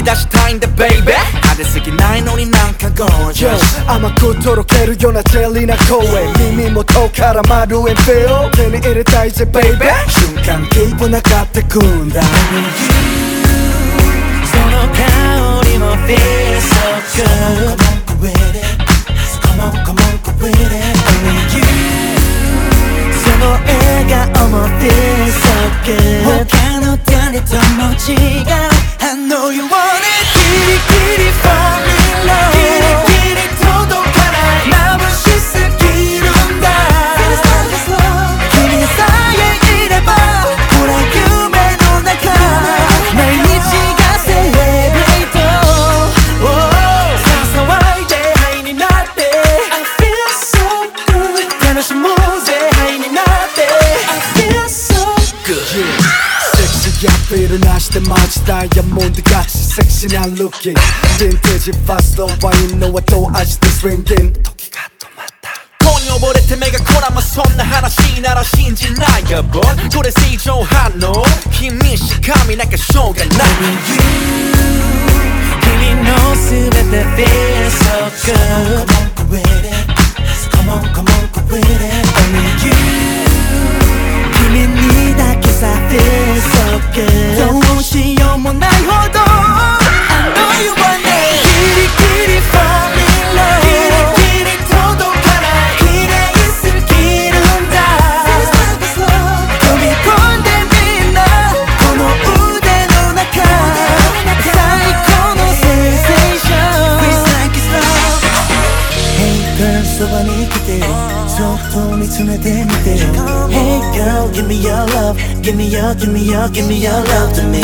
き出したいんだ baby. 派手すぎないのになんかゴージャス甘くとろけるようなジェリーな声。耳元から丸エンフェル手に入れたいぜ baby. 瞬間ギブなかってくんだ。その香りも feel so good Come on come on go その笑顔も feel so 他の誰とも違う。シーアピールなしでマジダイヤモンドガチセクシーなルッキンヴィンテージファストワインの後味でスリンギン。時が止まった。恋に溺れて目がこらまそんな話なら信じない。よボこれ正常反応？君しか見なきゃしょうがない。君のすべて feel so good it. me to me tonight, Hey girl, give me your love, give me your, give me your, give me your love to me.